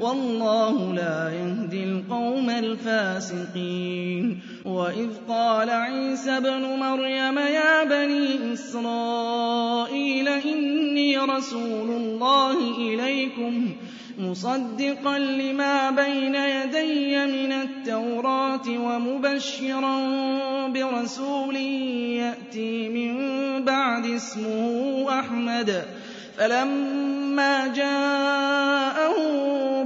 وَاللَّهُ لَا يَهْدِي الْقَوْمَ الْفَاسِقِينَ. وَإِذْ قَالَ عِيسَى ابْنُ مَرْيَمَ يَا بَنِي إِسْرَائِيلَ إِنِّي رَسُولُ اللَّهِ إِلَيْكُمْ مُصَدِّقًا لِّمَا بَيْنَ يَدَيَّ مِنَ التَّوْرَاةِ وَمُبَشِّرًا بِرَسُولٍ يَأْتِي مِن بَعْدِي اسْمُهُ أَحْمَدُ. فَلَمَّا جَاءَهُم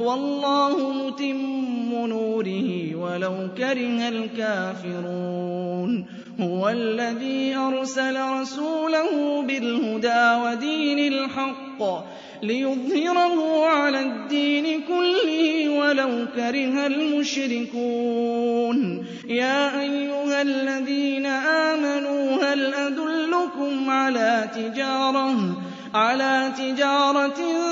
وَاللَّهُ مُتِمُّ نُورِهِ وَلَوْ كَرِهَ الْكَافِرُونَ. هُوَ الَّذِي أَرْسَلَ رَسُولَهُ بِالْهُدَىٰ وَدِينِ الْحَقِّ لِيُظْهِرَهُ عَلَى الدِّينِ كُلِّهِ وَلَوْ كَرِهَ الْمُشْرِكُونَ. يَا أَيُّهَا الَّذِينَ آمَنُوا هَلْ أَدُلُّكُمْ عَلَىٰ تِجَارَةٍ على تجارة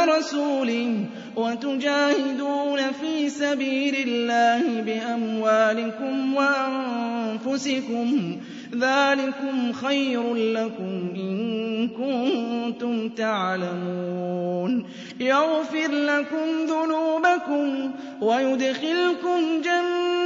ورسوله وتجاهدون في سبيل الله بأموالكم وأنفسكم ذلكم خير لكم إن كنتم تعلمون. يغفر لكم ذنوبكم ويدخلكم جنات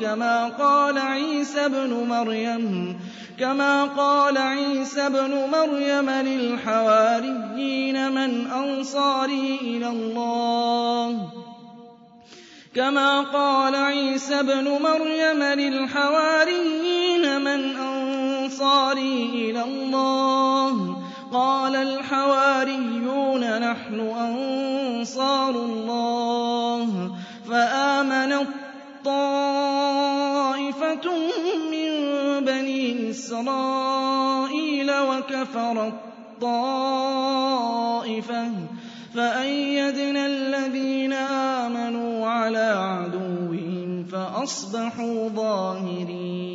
كما قال عيسى ابن مريم كما قال عيسى ابن مريم للحواريين من أنصاري إلى الله. كما قال عيسى ابْنُ مَرْيَمَ لِلْحَوَارِيِّينَ مَنْ أَنصَارِي إِلَى اللَّهِ. قَالَ الْحَوَارِيُّونَ نَحْنُ أَنصَارُ اللَّهِ. فَآمَنَت طَّائِفَةٌ مِّن بَنِي إِسْرَائِيلَ وَكَفَرَت طَّائِفَةٌ فَأَيَّدْنَا الَّذِينَ آمَنُوا عَلَىٰ عَدُوِّهِمْ فَأَصْبَحُوا ظَاهِرِينَ.